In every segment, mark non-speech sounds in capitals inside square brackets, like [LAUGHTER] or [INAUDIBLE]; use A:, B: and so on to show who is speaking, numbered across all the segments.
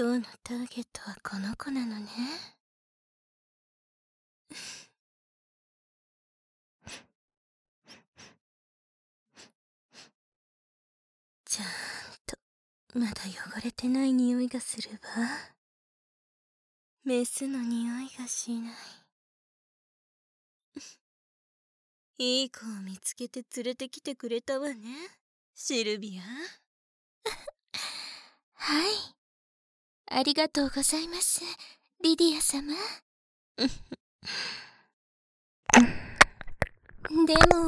A: 今日のターゲットはこの子なのね。ちゃんと、まだ汚れてない匂いがするわ。メスの匂いがしない。いい子を見つけて連れてきてくれたわね、シルビア。[LAUGHS]
B: はい。ありがとうございます、リディア様。[LAUGHS] でも、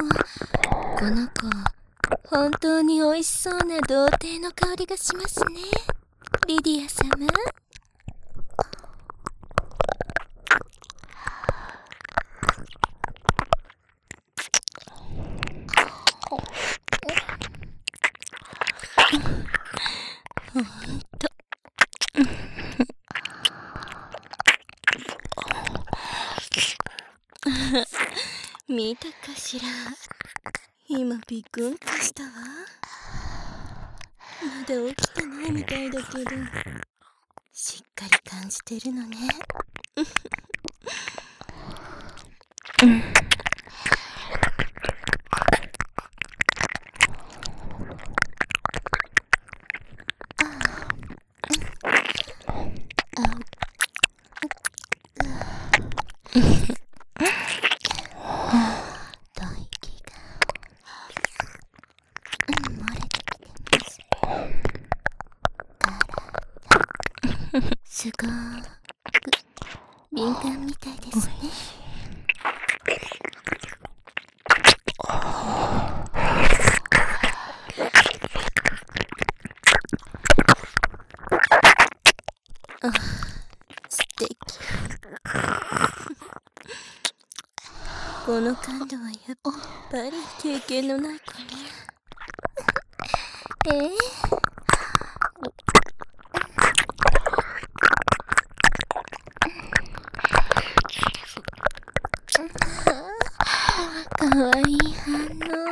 B: この子、本当に美味しそうな童貞の香りがしますね、リディア様。
A: ほんと。見たかしら。今ビクンとしたわ。まだ起きてないみたいだけど。しっかり感じてるのね
B: すごく敏感みたいですね。
A: あ素敵この感度はやっぱり経験のない子ね。
B: え [LAUGHS] ーかわいい反応。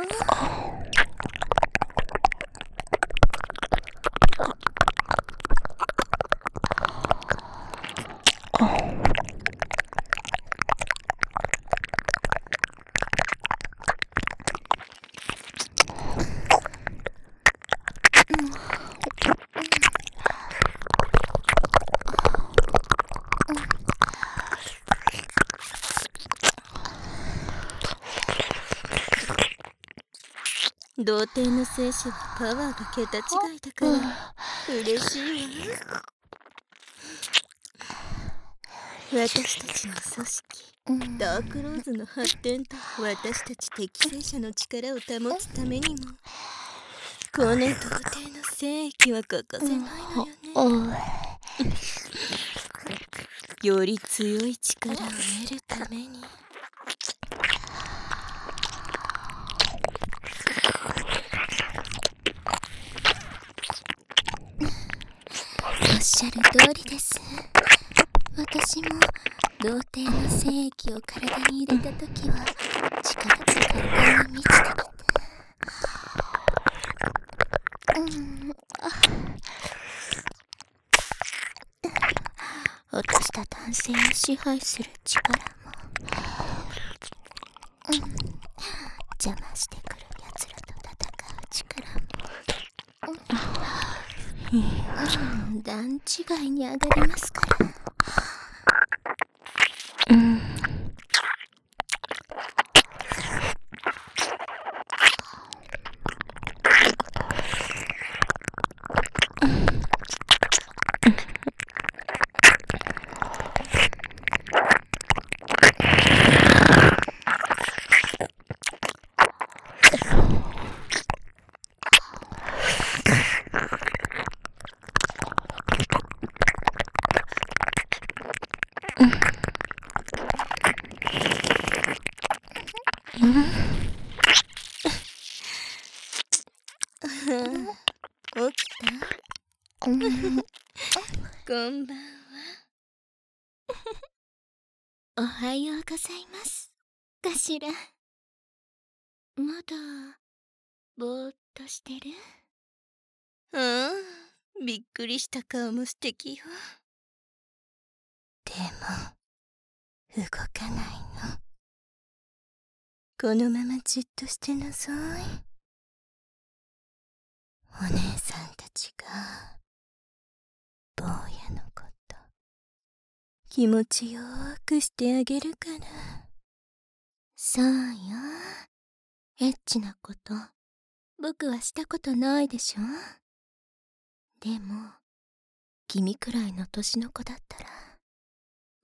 A: 童貞の精子はパワーが桁違いだから。嬉しいわ私たちの組織ダークローズの発展と私たち適正者の力を保つためにもこの童貞の精液は欠かせないのよね。より強い力を得るために
B: しゃる通りです。私も童貞の精液を体に入れた時は力が簡単に満ちてきて。うん、あ。落 [LAUGHS] とした男性を支配する力も、うん、邪魔してくる奴らと戦う力も。うん、段違いに上がりますから。
A: こんばんは。
B: おはようございます。かしら。まだ、ぼーっとしてる？
A: うん。びっくりした顔も素敵よ。
B: でも動かないの。
A: このままじっとしてなさい。
B: お姉さんたちが坊やのこと
A: 気持ちよくしてあげるから。
B: そうよ。エッチなこと僕はしたことないでしょ。でも君くらいの年の子だったら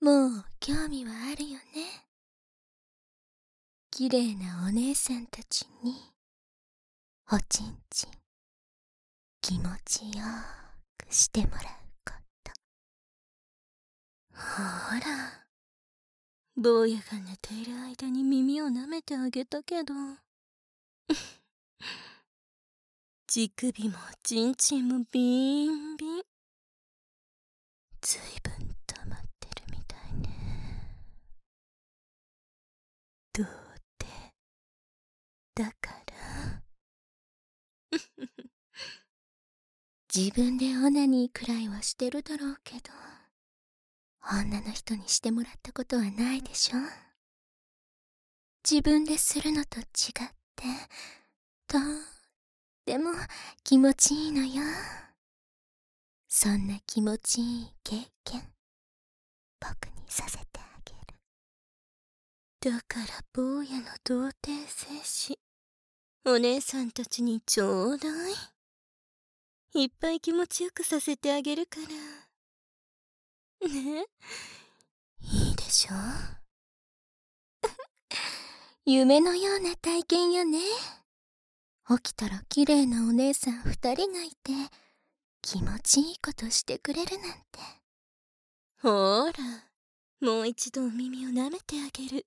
B: もう興味はあるよね。綺麗なお姉さんたちにおちんちん気持ちよくしてもらうこと。
A: ほら。坊やが寝ている間に耳を舐めてあげたけど。[LAUGHS] 乳首もちんちんもビンビン。
B: ずいぶん溜まってるみたいねどうってだから。自分でオナニーくらいはしてるだろうけど女の人にしてもらったことはないでしょ。自分でするのと違ってとっても気持ちいいのよ。そんな気持ちいい経験僕にさせてあげる。
A: だから坊やの童貞精子お姉さんたちにちょうだい。いっぱい気持ちよくさせてあげるから。ね？
B: いいでしょ？[LAUGHS] 夢のような体験よね。起きたら綺麗なお姉さん二人がいて気持ちいいことしてくれるなんて。
A: ほらもう一度お耳を舐めてあげる。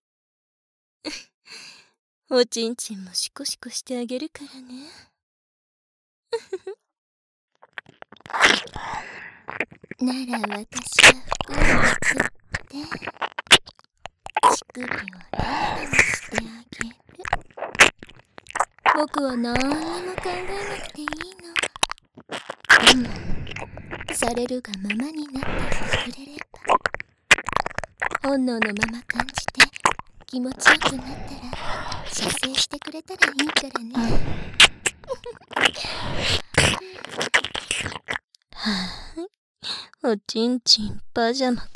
A: おちんちんもシコシコしてあげるからね。[LAUGHS]
B: なら私は服を作って乳首をララにしてあげる。僕は何にも考えなくていいの。うん。されるがままになってくれれば。本能のまま感じて気持ちよくなったら射精してくれたらいいからね。
A: はいおちんちんパジャマか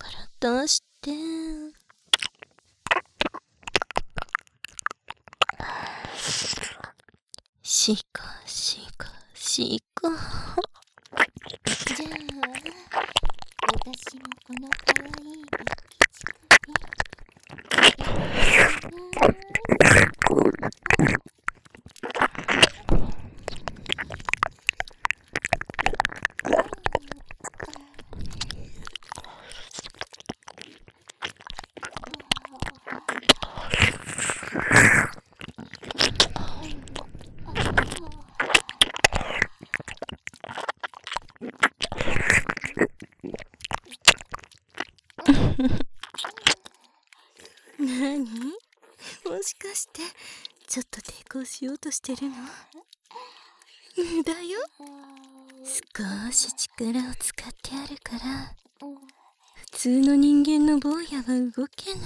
A: ら出して？しかしかしか。
B: じゃあ私もこのかわい
A: なにもしかしてちょっと抵抗しようとしてるの？無駄よ。少し力を使ってあるから。普通の人間の坊やは動けない。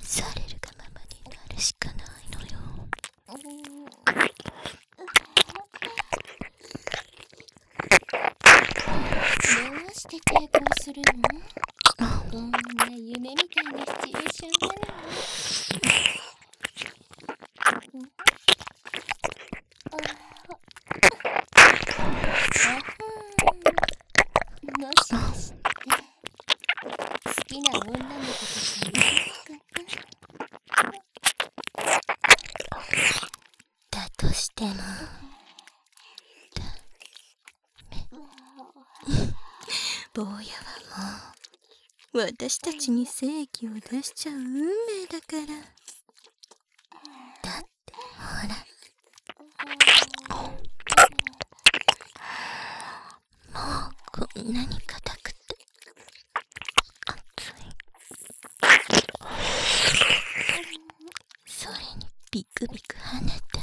B: されるがままになるしかないのよどうして抵抗するの
A: 私たちに精液を出しちゃう運命だから。
B: だってほら。もうこんなに硬くて。熱い。それにビクビク跳ねて。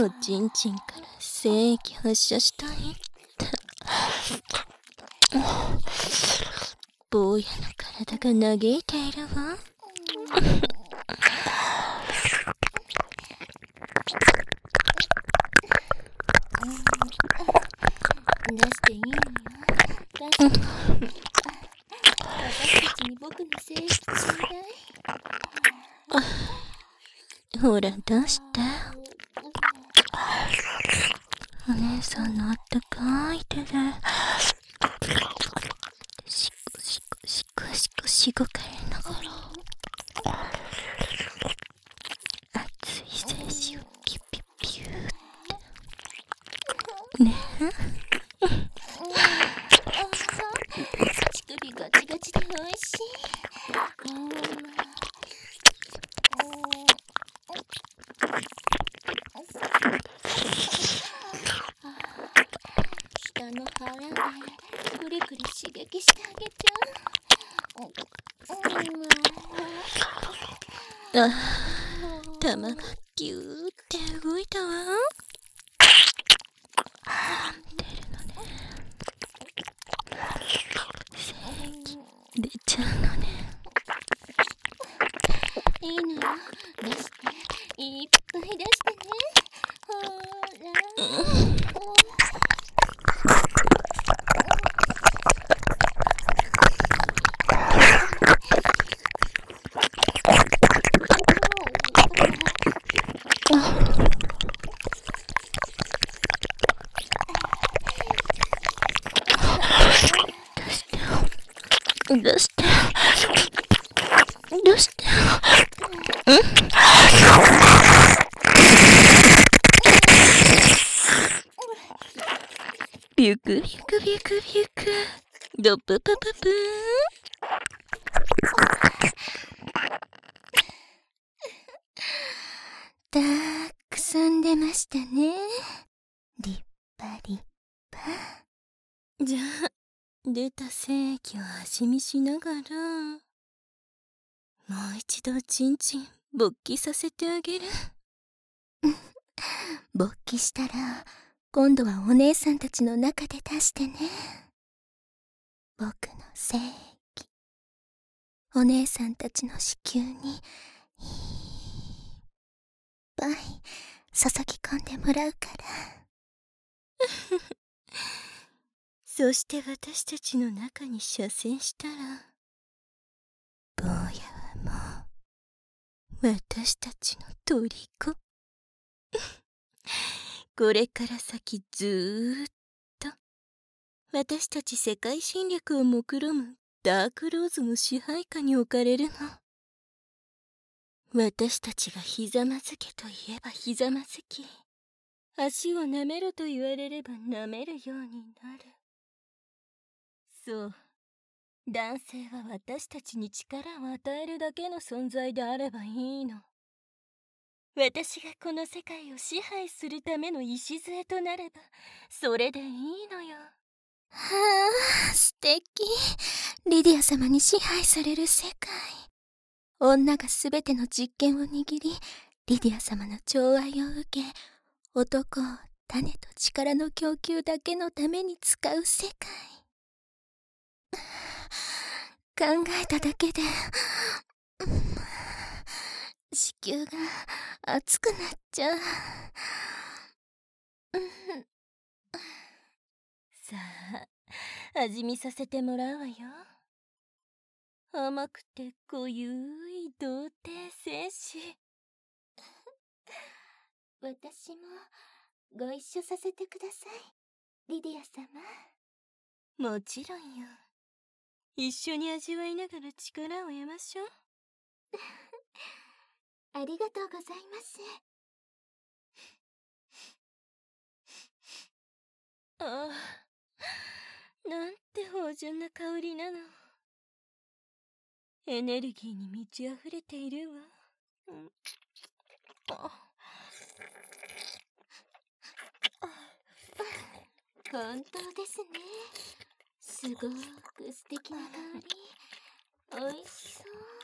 B: おちんちんから精液発射したい。坊やの体が嘆いているわ。出していいの？よ出して私たちに僕の精液ちょうだいほら出してお姉さんのあったかい手でしこしこしこしこしごかれながら熱い精子をピュピュピューってねえ乳首ガチガチで美味しい下の腹でくりくり刺激してあげちゃうあ玉がギューって動いたわ出るのね精液出ちゃうのねいいのよ出していっぱい出してねほら、どうしてどうしてビュクビュクビュクビュク。ドププププたくさん出ましたね。立派立派。
A: じゃあ出た精液を味見しながらもう一度チンチン勃起させてあげる。[LAUGHS]
B: 勃起したら今度はお姉さんたちの中で出してね。僕の精液お姉さんたちの子宮にいっぱい注ぎ込んでもらうから。[LAUGHS]
A: そして私たちの中に射精したら坊やはもう私たちの虜。これから先ずーっと。私たち世界侵略を目論むダークローズの支配下に置かれるの。私たちがひざまずけといえばひざまずき。足を舐めろと言われれば舐めるようになる。そう。男性は私たちに力を与えるだけの存在であればいいの。私がこの世界を支配するための礎となればそれでいいのよ。
B: はあ素敵。リディア様に支配される世界。女がすべての実権を握りリディア様の寵愛を受け男を種と力の供給だけのために使う世界。考えただけで子宮が熱くなっちゃう。
A: さあ味見させてもらうわよ。甘くて濃ゆい童貞精子
B: 私もご一緒させてください。リディア様。
A: もちろんよ。一緒に味わいながら力を得ましょう。
B: ありがとうございます。
A: ああなんて芳醇な香りなの。エネルギーに満ち溢れているわ、うん。あ
B: 本当ですね。すごく素敵な香り。おいしそう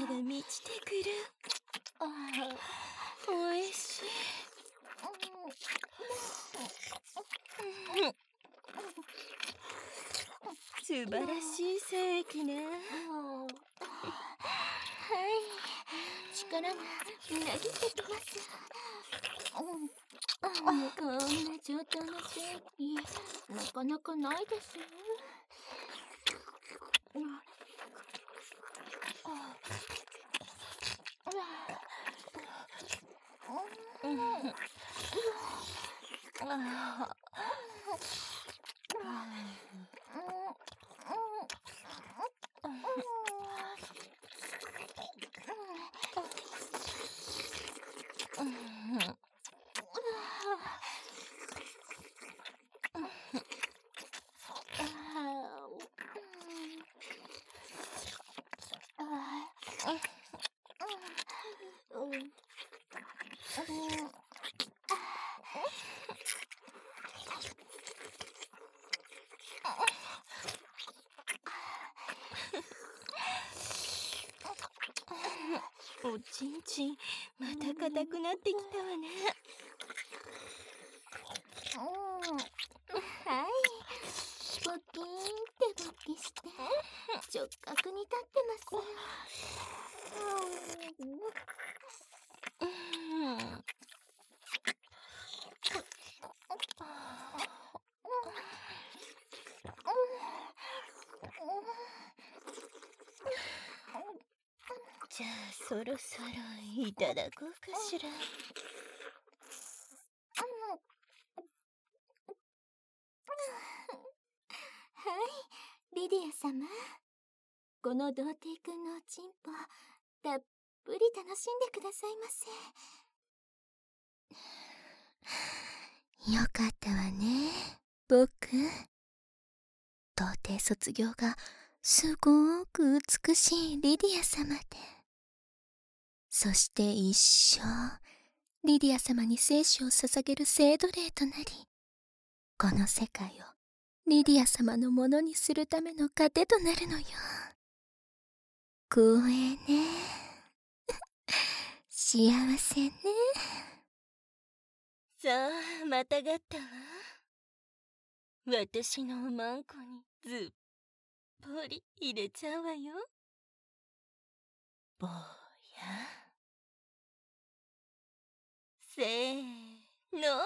A: 力が満ちてくる。おいしい。素晴らしい精液ね。
B: はい。力がみなぎってきます。こんな上等な精液なかなかないですよ。
A: 啊啊おちんちんまた硬くなってきたわね。
B: はい。ポキーンって勃起して直角に立ってます
A: じゃあそろそろいただこうかしら。
B: はいリディア様。この童貞くんのおちんぽたっぷり楽しんでくださいませ。よかったわね。僕童貞卒業がすごーく美しいリディア様でそして一生リディア様に生死を捧げる聖奴隷となりこの世界をリディア様のものにするための糧となるのよ。光栄ね。[LAUGHS] 幸せね。
A: さあまたがったわ。私のおまんこにずっぽり入れちゃうわよ。ぼうや。せーの